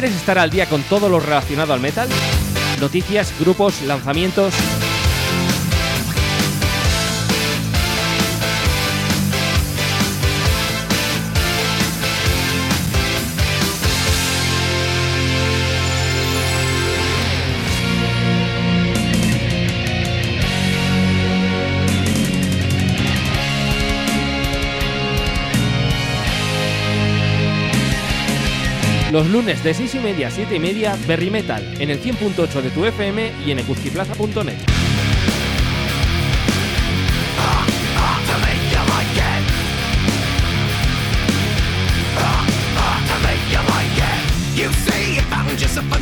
¿Quieres estar al día con todo lo relacionado al metal? Noticias, grupos, lanzamientos. Los lunes de 6 y media a 7 y media, Berry Metal, en el 100.8 de tu FM y en ecuzquiplaza.net. You say you found yourself a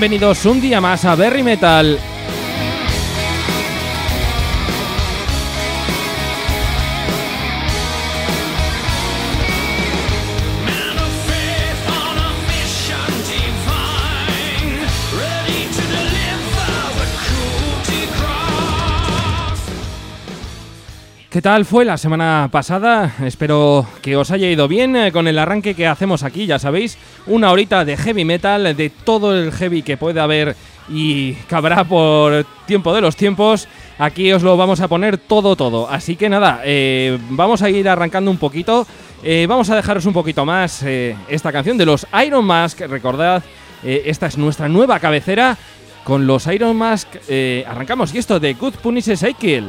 Bienvenidos un día más a Berry Metal. ¿Qué tal fue la semana pasada? Espero que os haya ido bien eh, con el arranque que hacemos aquí, ya sabéis, una horita de heavy metal, de todo el heavy que puede haber y cabrá por tiempo de los tiempos. Aquí os lo vamos a poner todo, todo. Así que nada, eh, vamos a ir arrancando un poquito. Eh, vamos a dejaros un poquito más esta canción de los Iron Mask. Recordad, esta es nuestra nueva cabecera. Con los Iron Mask arrancamos. Y esto de Good Punish Cycle.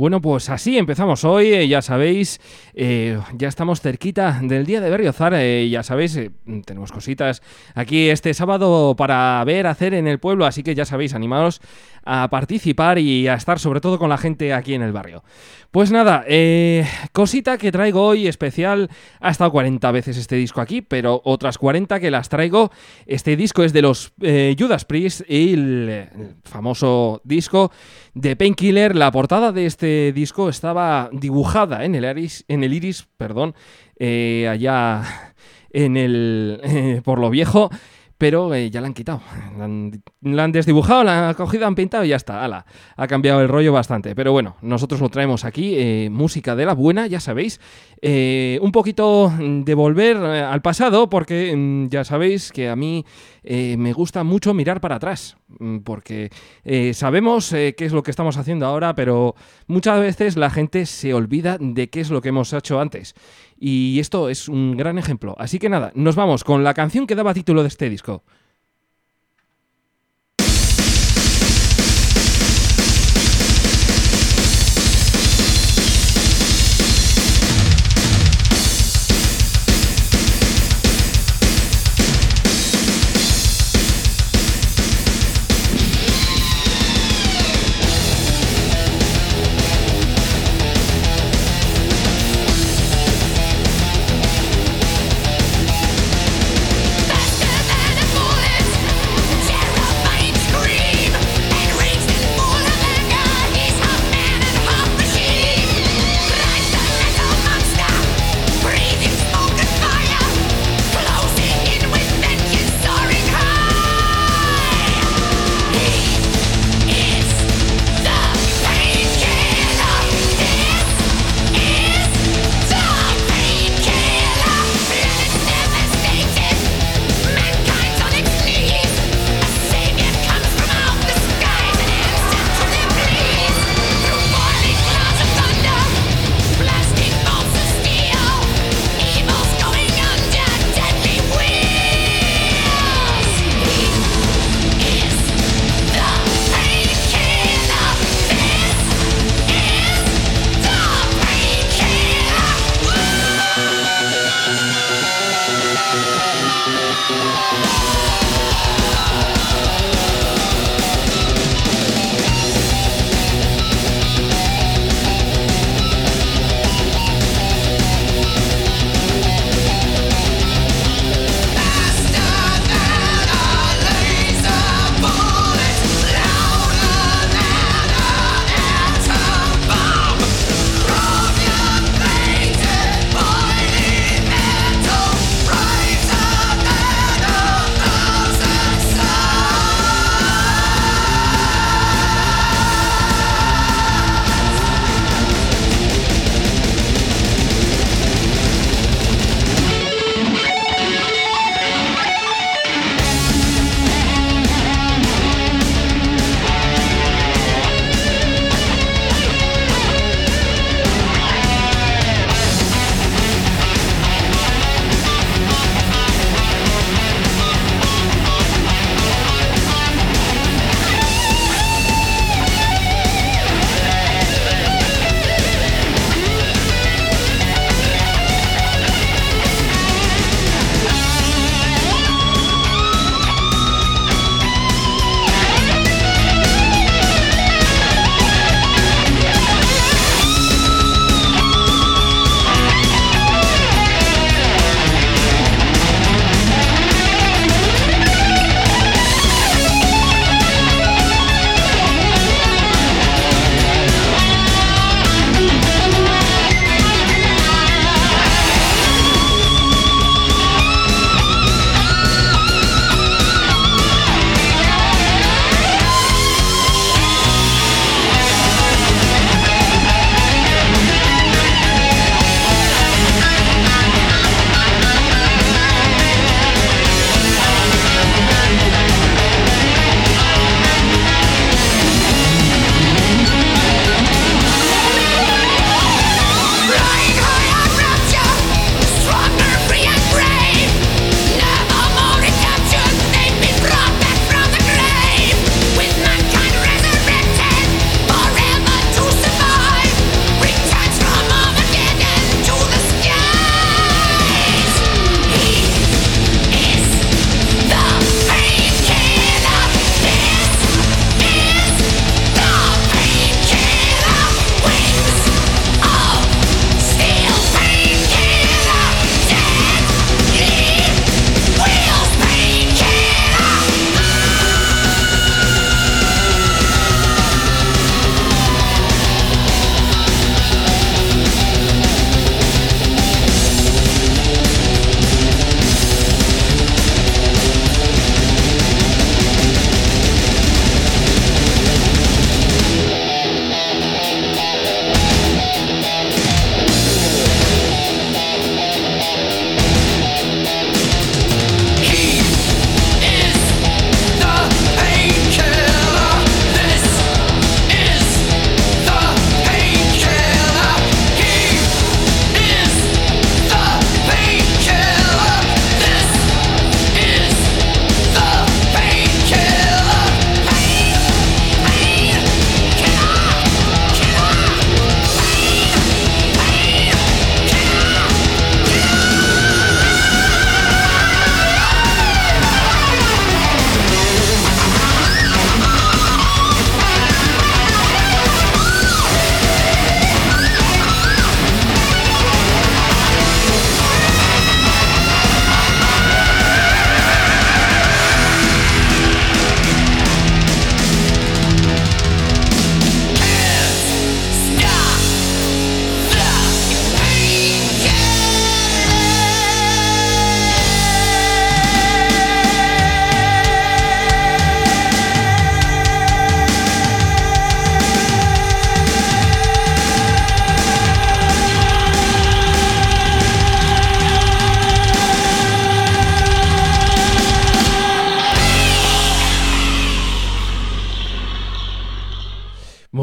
Bueno, pues así empezamos hoy, eh, ya sabéis, eh, ya estamos cerquita del día de Berriozar, eh, ya sabéis, tenemos cositas aquí este sábado para ver, hacer en el pueblo, así que ya sabéis, animaros a participar y a estar sobre todo con la gente aquí en el barrio. Pues nada, eh, cosita que traigo hoy especial, ha estado 40 veces este disco aquí, pero otras 40 que las traigo, este disco es de los eh, Judas Priest y el, famoso disco de Painkiller, la portada de este disco estaba dibujada en el iris, en el iris perdón, eh, allá en el por lo viejo, pero eh, ya la han quitado. La han, desdibujado, la han cogido, han pintado y ya está. Ala, ha cambiado el rollo bastante. Pero bueno, nosotros lo traemos aquí, eh, música de la buena, ya sabéis. Eh, un poquito de volver al pasado, porque mm, ya sabéis que a mí me gusta mucho mirar para atrás, mm, porque sabemos qué es lo que estamos haciendo ahora, pero muchas veces la gente se olvida de qué es lo que hemos hecho antes. Y esto es un gran ejemplo. Así que nada, nos vamos con la canción que daba título de este disco.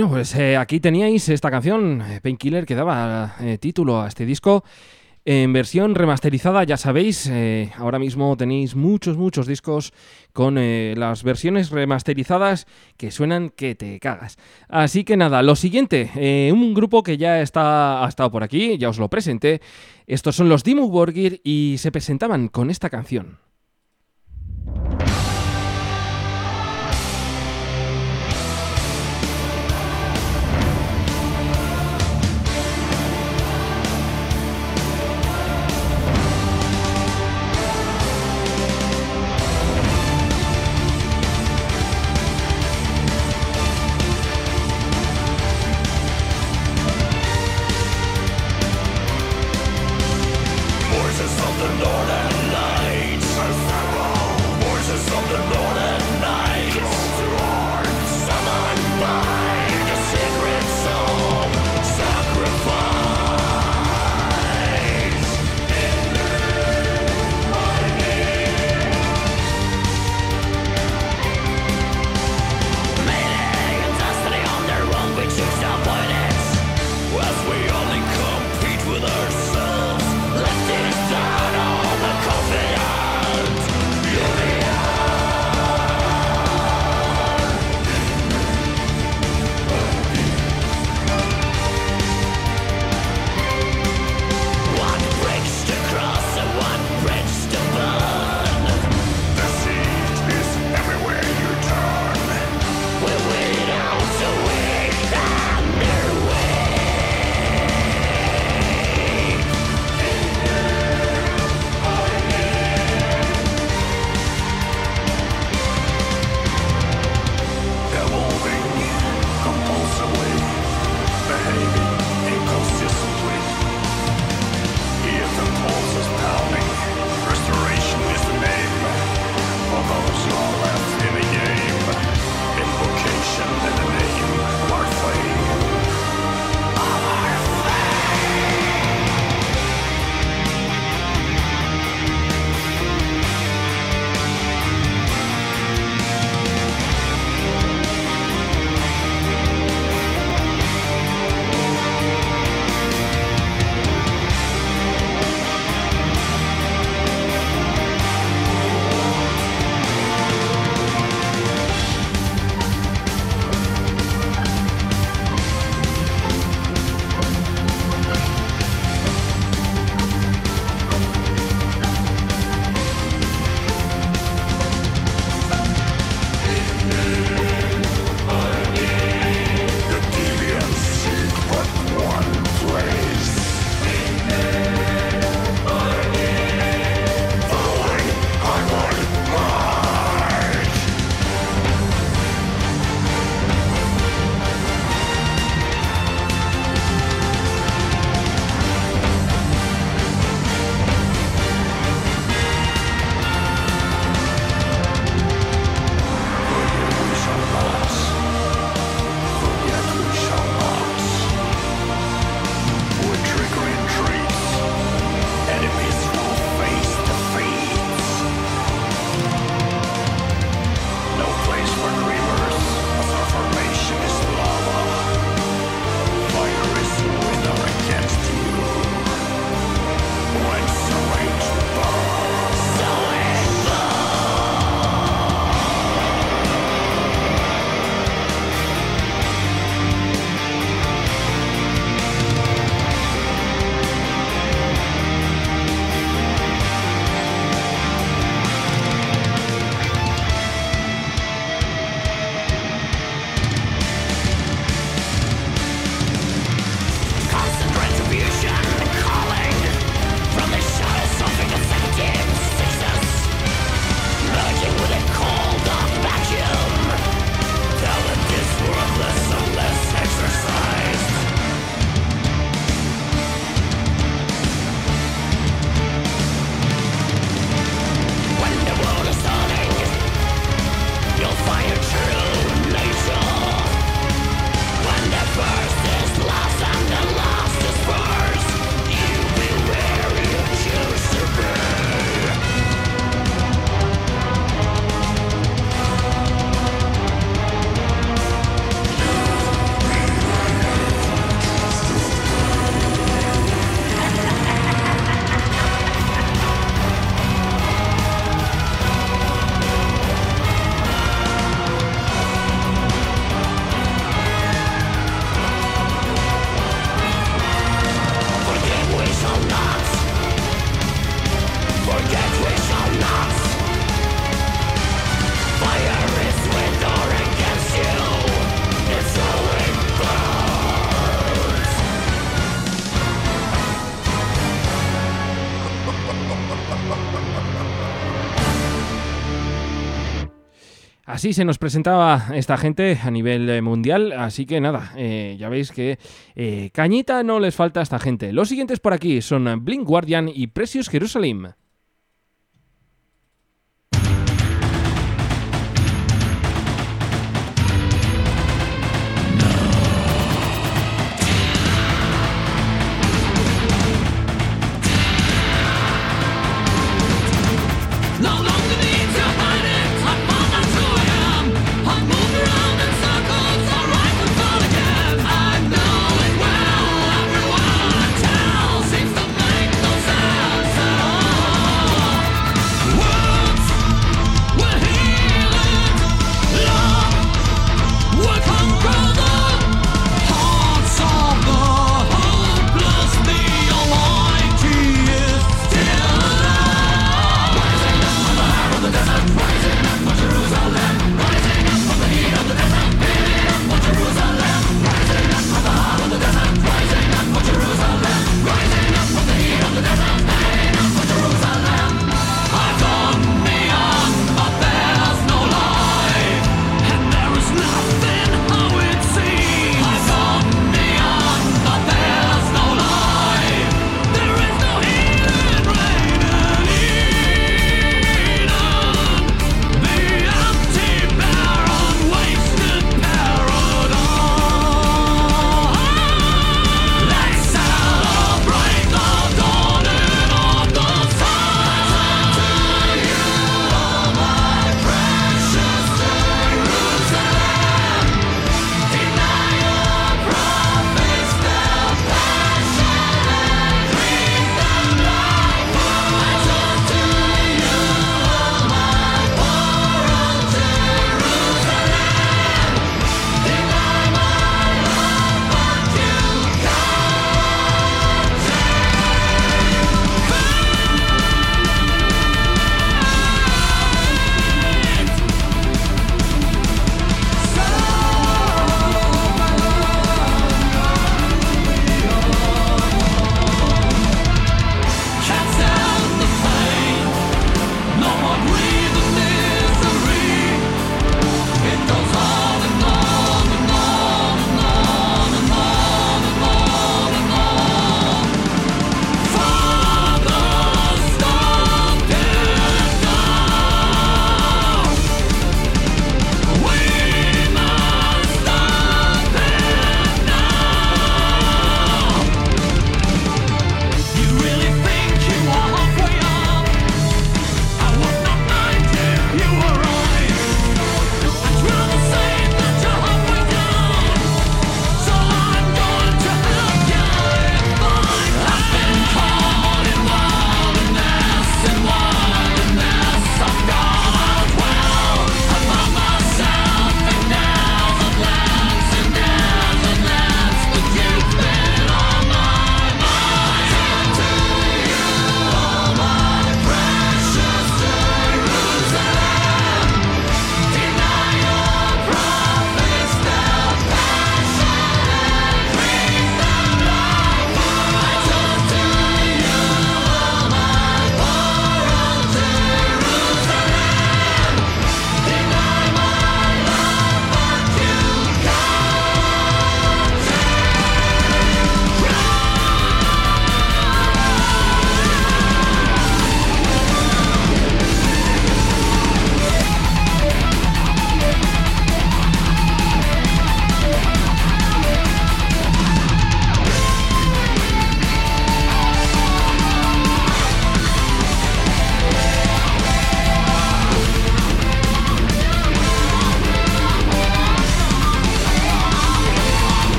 Bueno, pues eh, aquí teníais esta canción, eh, Painkiller, que daba eh, título a este disco. En versión remasterizada, ya sabéis, ahora mismo tenéis muchos, muchos discos con las versiones remasterizadas que suenan que te cagas. Así que nada, lo siguiente, un grupo que ya está, ha estado por aquí, ya os lo presenté. Estos son los Dimmu Borgir y se presentaban con esta canción. Así se nos presentaba esta gente a nivel eh, mundial, así que nada, eh, ya veis que eh, cañita no les falta a esta gente. Los siguientes por aquí son Blink Guardian y Precious Jerusalem.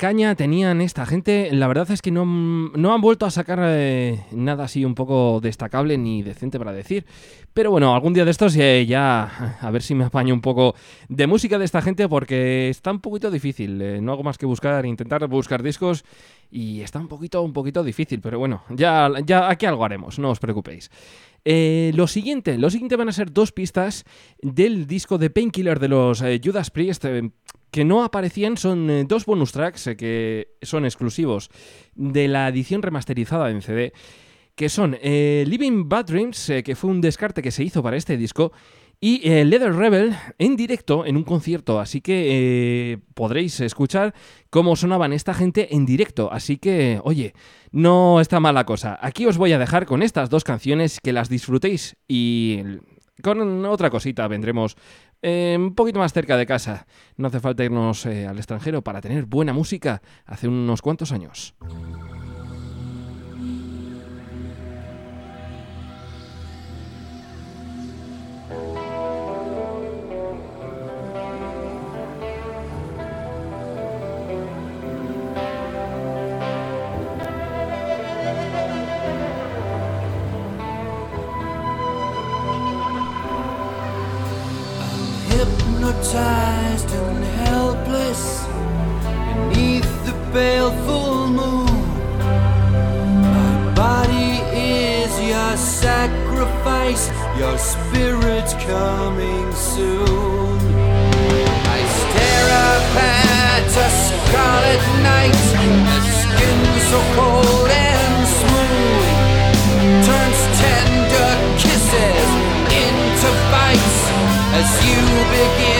Caña tenían esta gente. La verdad es que no, no han vuelto a sacar eh, nada así un poco destacable ni decente para decir. Pero bueno, algún día de estos eh, ya a ver si me apaño un poco de música de esta gente porque está un poquito difícil. eh, no hago más que buscar, intentar buscar discos y está un poquito, un poquito difícil. Pero bueno, ya, ya aquí algo haremos, no os preocupéis. Lo siguiente, lo siguiente van a ser dos pistas del disco de Painkiller de los Judas Priest que no aparecían, son eh, dos bonus tracks eh, que son exclusivos de la edición remasterizada en CD, que son eh, Living Bad Dreams, que fue un descarte que se hizo para este disco, y Leather Rebel en directo en un concierto, así que podréis escuchar cómo sonaban esta gente en directo, así que, oye, no está mala cosa. Aquí os voy a dejar con estas dos canciones que las disfrutéis y con otra cosita vendremos eh, un poquito más cerca de casa. No hace falta irnos eh, al extranjero para tener buena música hace unos cuantos años. Sacrifice, your spirit's coming soon. I stare up at a scarlet night, the skin so cold and smooth turns tender kisses into bites as you begin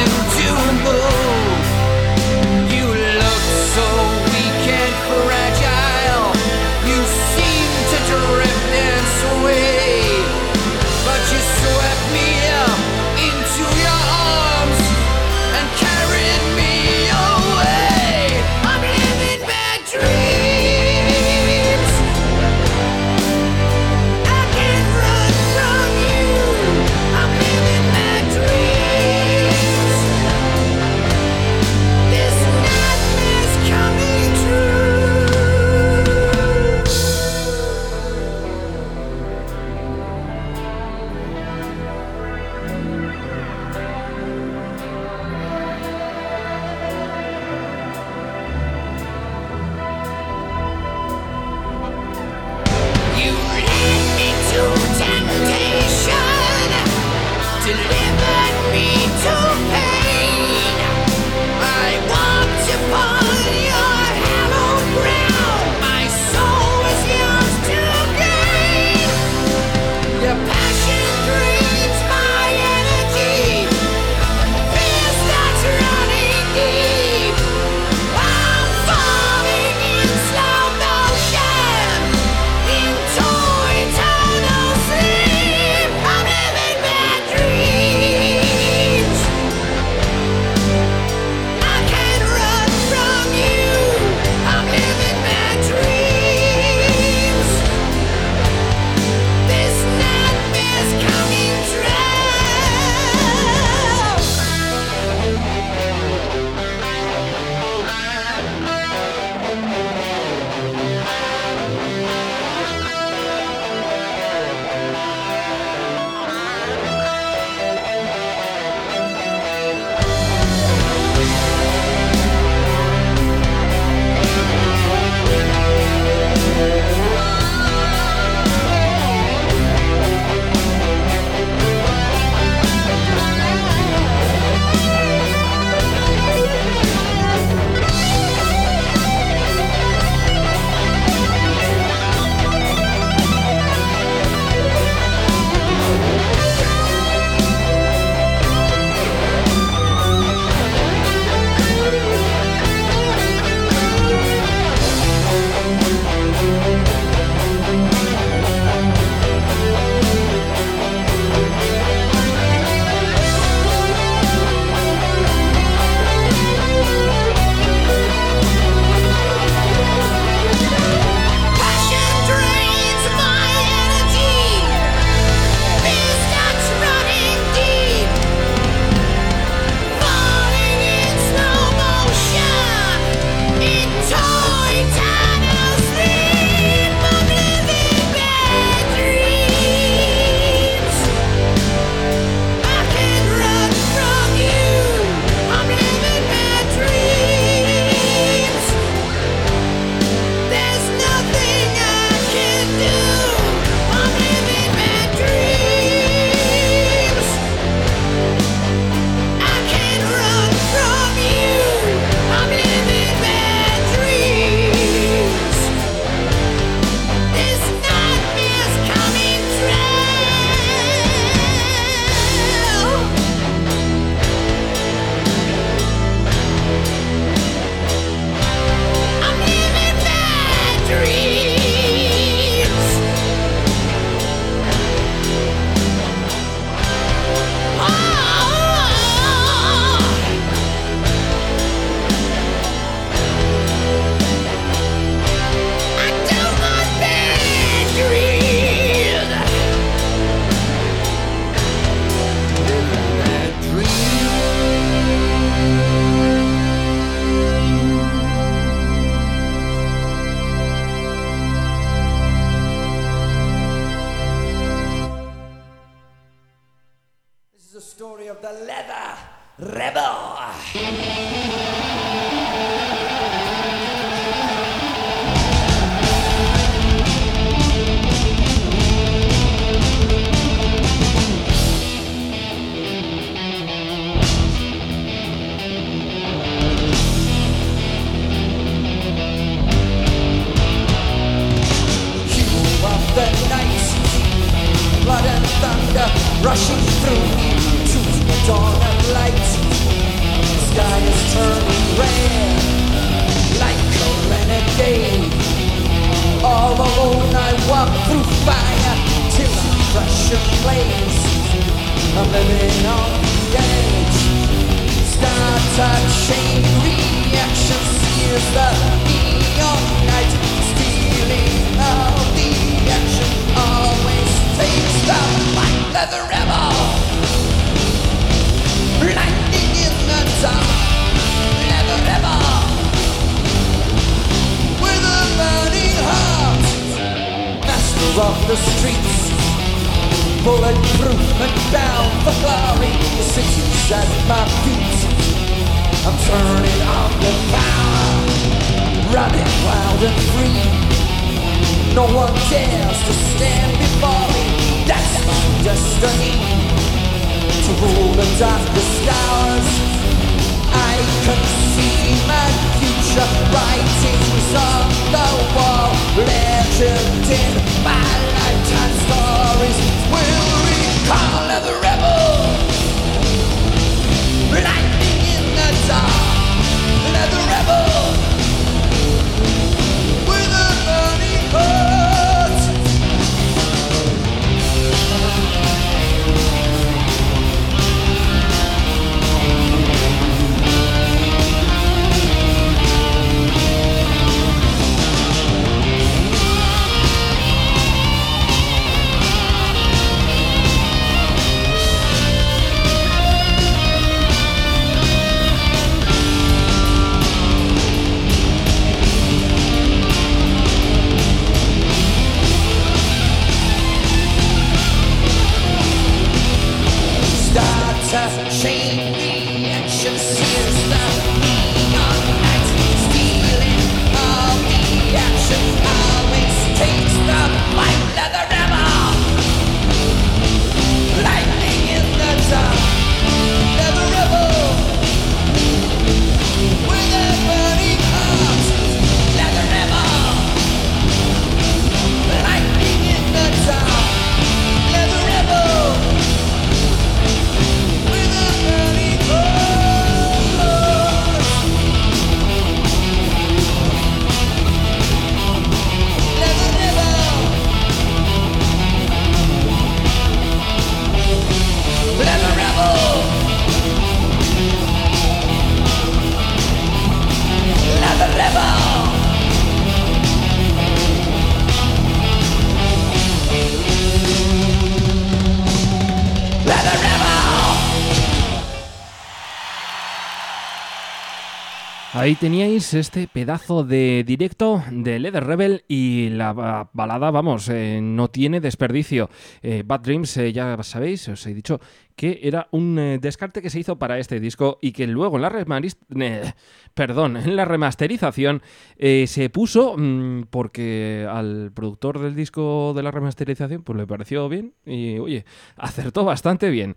Ahí teníais este pedazo de directo de Leather Rebel y la ba- balada, vamos, eh, no tiene desperdicio. Eh, Bad Dreams, eh, ya sabéis, os he dicho que era un descarte que se hizo para este disco y que luego en la, perdón, en la remasterización se puso mm, porque al productor del disco de la remasterización pues le pareció bien y oye, acertó bastante bien.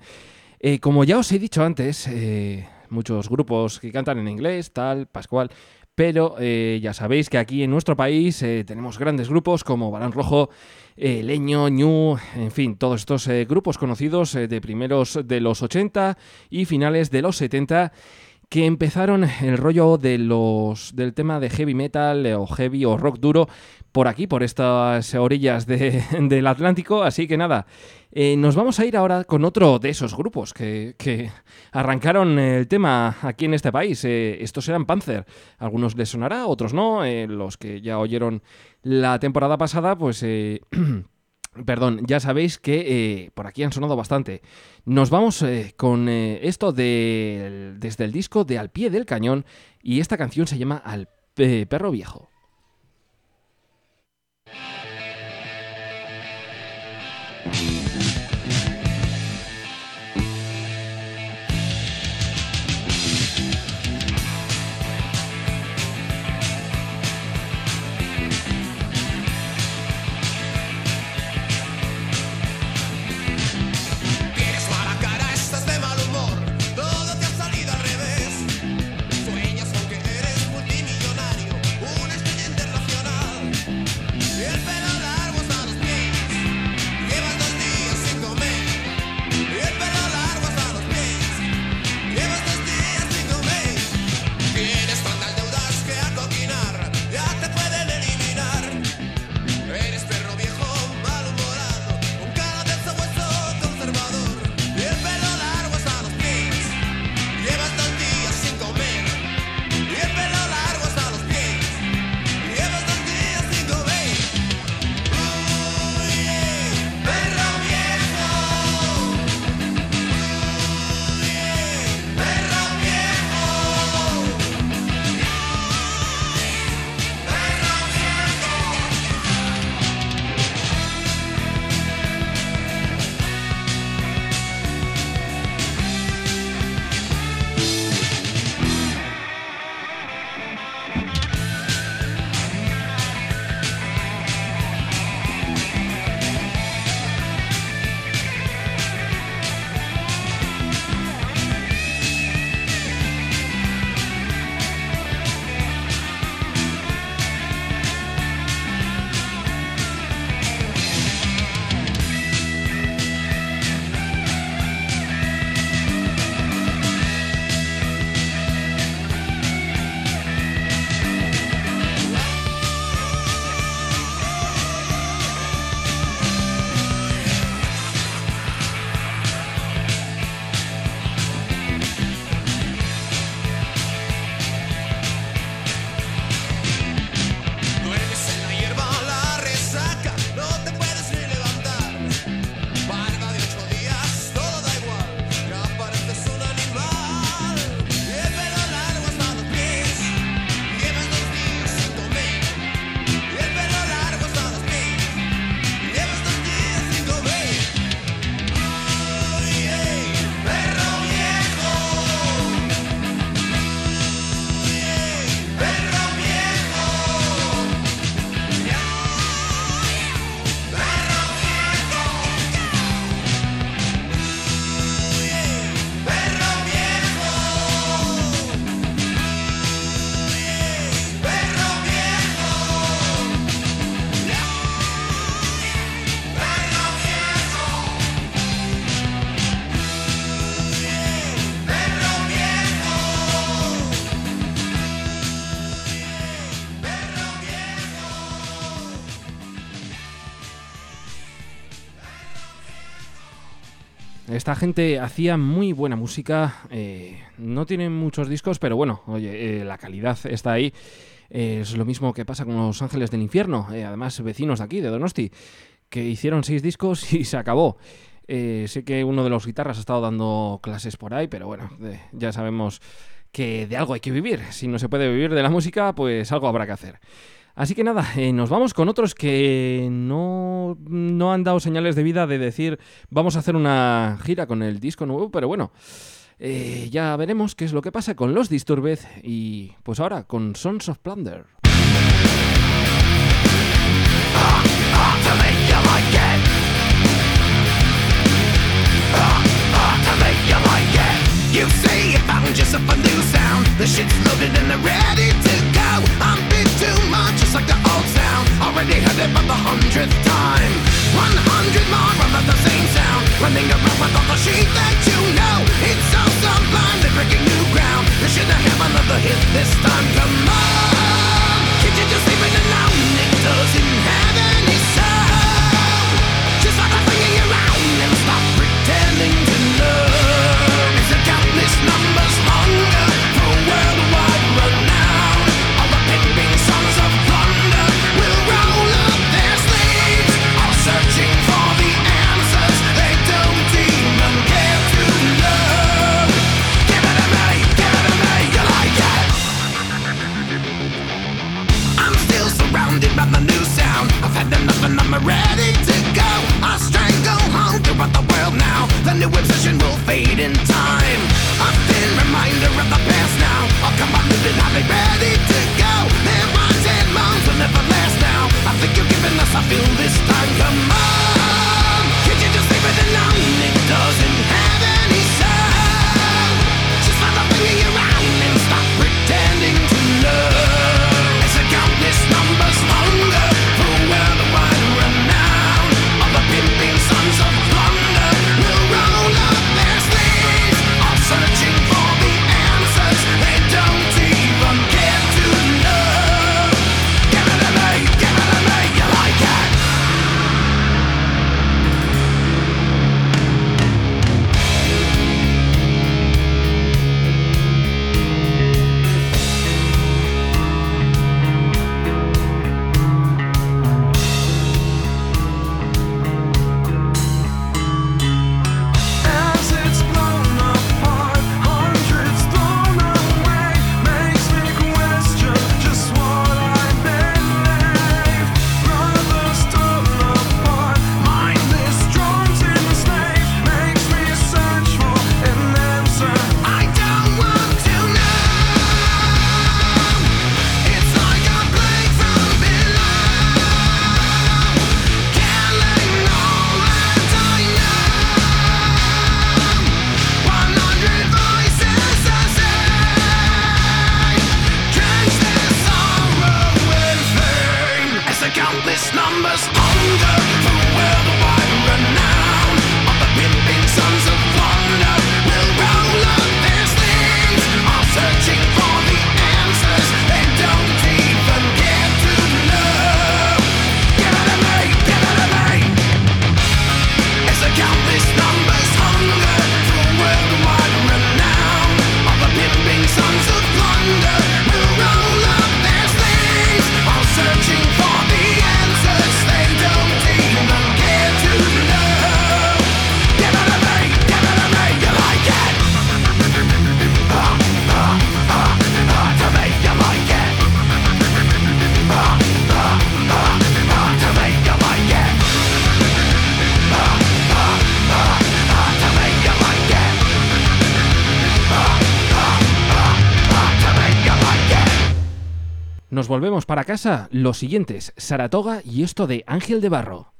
Como ya os he dicho antes, muchos grupos que cantan en inglés, tal, Pascual, pero eh, ya sabéis que aquí en nuestro país eh, tenemos grandes grupos como Balán Rojo, eh, Leño, Ñu, en fin, todos estos grupos conocidos de primeros de los 80 y finales de los 70 que empezaron el rollo de los del tema de heavy metal eh, o heavy o rock duro por aquí, por estas orillas de- del Atlántico. Así que nada, eh, nos vamos a ir ahora con otro de esos grupos que, arrancaron el tema aquí en este país. Eh, estos eran Panzer. Algunos les sonará, otros no. Los que ya oyeron la temporada pasada, pues... Perdón, ya sabéis que eh, por aquí han sonado bastante. Nos vamos eh, con eh, esto de, desde el disco de Al pie del cañón y esta canción se llama Al perro viejo. Esta gente hacía muy buena música, eh, no tienen muchos discos, pero bueno, oye, eh, la calidad está ahí. Eh, es lo mismo que pasa con Los Ángeles del Infierno, además vecinos de aquí, de Donosti, que hicieron seis discos y se acabó. Sé que uno de los guitarras ha estado dando clases por ahí, pero bueno, ya sabemos que de algo hay que vivir. Si no se puede vivir de la música, pues algo habrá que hacer. Así que nada, eh, nos vamos con otros que no, no han dado señales de vida de decir vamos a hacer una gira con el disco nuevo, pero bueno, eh, ya veremos qué es lo que pasa con los Disturbed y pues ahora con Sons of Plunder. A sound. The shit's loaded and they're ready to go. Too much, just like the old sound. Already heard it about the hundredth time. One hundred more of the same sound. Running around with all the sheep that you know. It's so sublime, they're breaking new ground. They should have another hit this time. Come on, pasa los siguientes, Saratoga y esto de Ángel de Barro.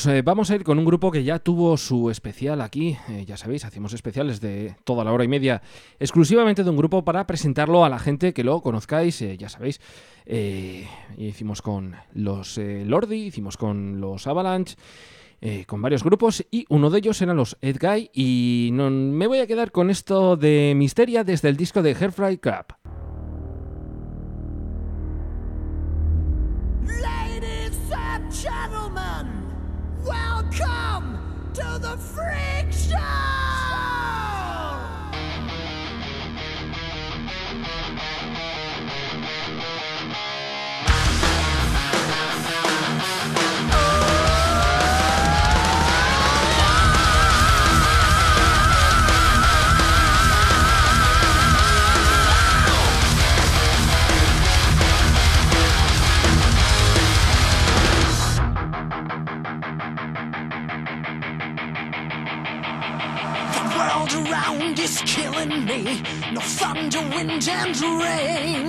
Nos eh, vamos a ir con un grupo que ya tuvo su especial aquí. Eh, ya sabéis, hacemos especiales de toda la hora y media exclusivamente de un grupo para presentarlo a la gente que lo conozcáis. eh, ya sabéis, hicimos con los Lordi, hicimos con los Avalanche. con varios grupos y uno de ellos eran los Ed Guy y no- me voy a quedar con esto de Misteria desde el disco de Hairfry Crab. destruction! Is killing me. No thunder, wind, and rain.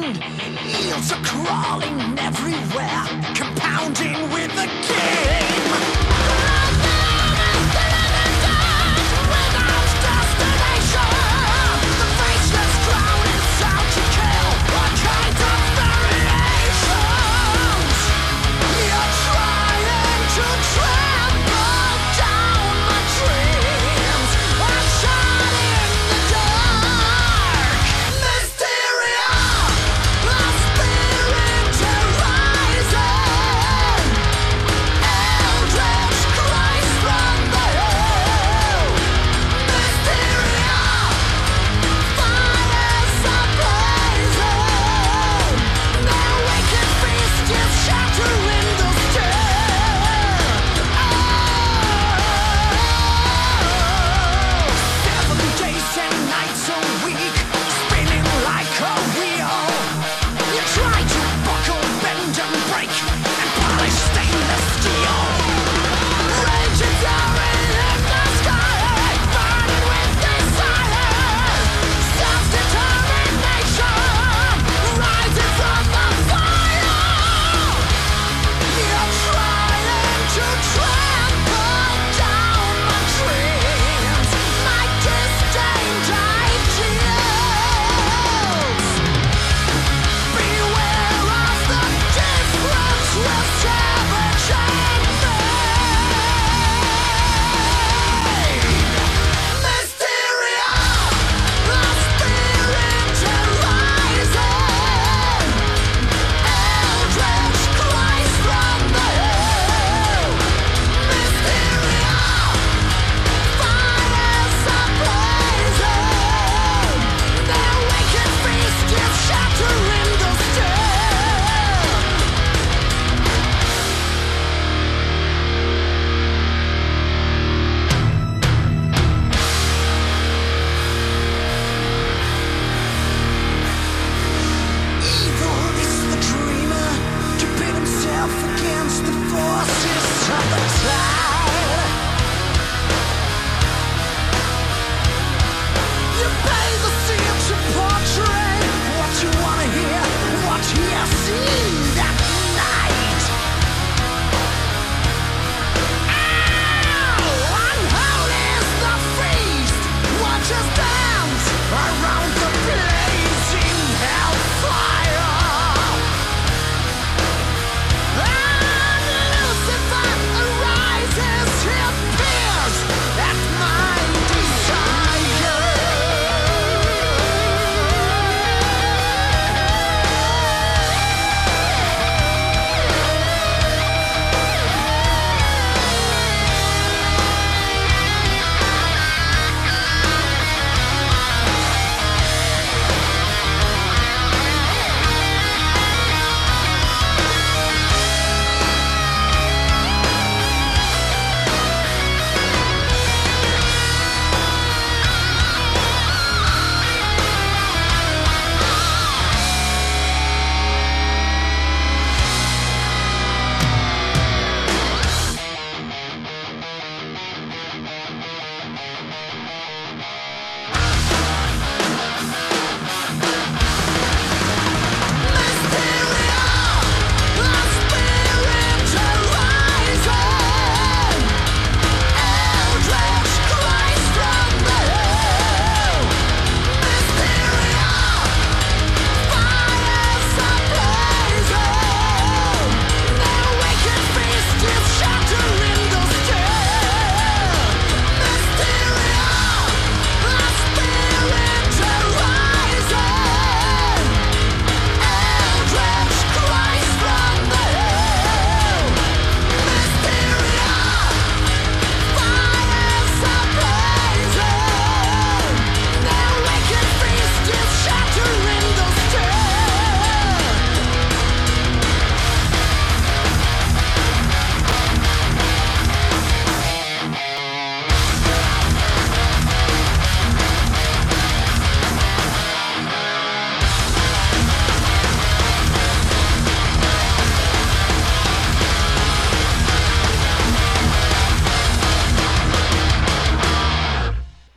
Eels are crawling everywhere, compounding with the game.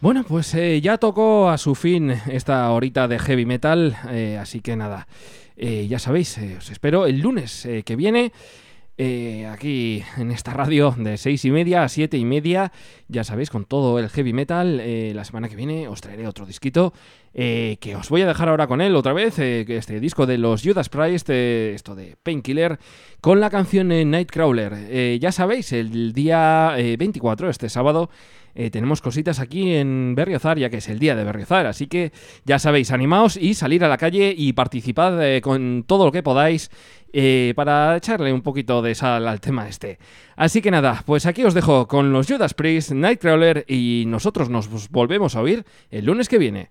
Bueno, pues eh, ya tocó a su fin esta horita de heavy metal, eh, así que nada, eh, ya sabéis, os espero el lunes que viene. aquí en esta radio de seis y media a siete y media, ya sabéis, con todo el heavy metal. la semana que viene os traeré otro disquito que os voy a dejar ahora con él otra vez, este disco de los Judas Priest, esto de Painkiller, con la canción Nightcrawler. Ya sabéis, el día eh, 24, este sábado, eh, tenemos cositas aquí en Berriozar, ya que es el día de Berriozar, así que ya sabéis, animaos y salir a la calle y participad eh, con todo lo que podáis eh, para echarle un poquito de sal al tema este. Así que nada, pues aquí os dejo con los Judas Priest, Nightcrawler y nosotros nos volvemos a oír el lunes que viene.